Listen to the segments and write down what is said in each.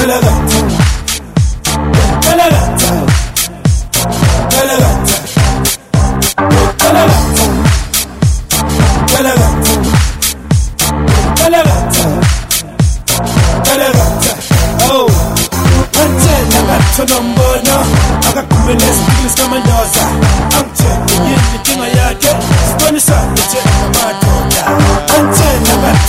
Angithendi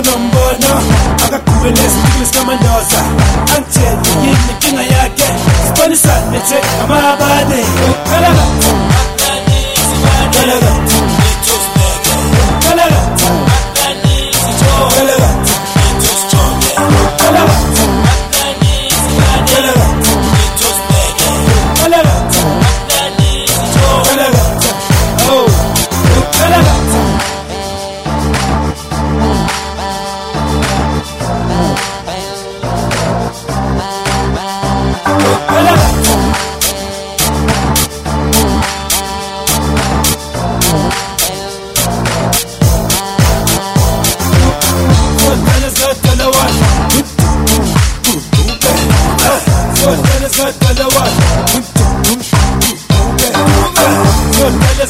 number now. Happiness is commandosa Anche yin kinga yake Spani sadece ama bade Kalaba Kalaba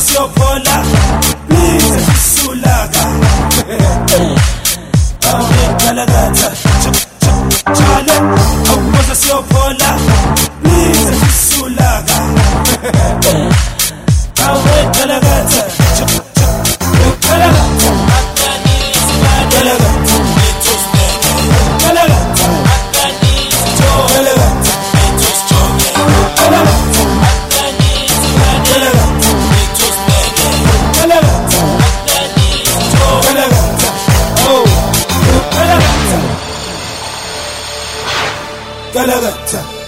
awubuza siyophola Please sisulaka Awe kalakatha Chale, awubuza siyophola Please sisulaka Galagata.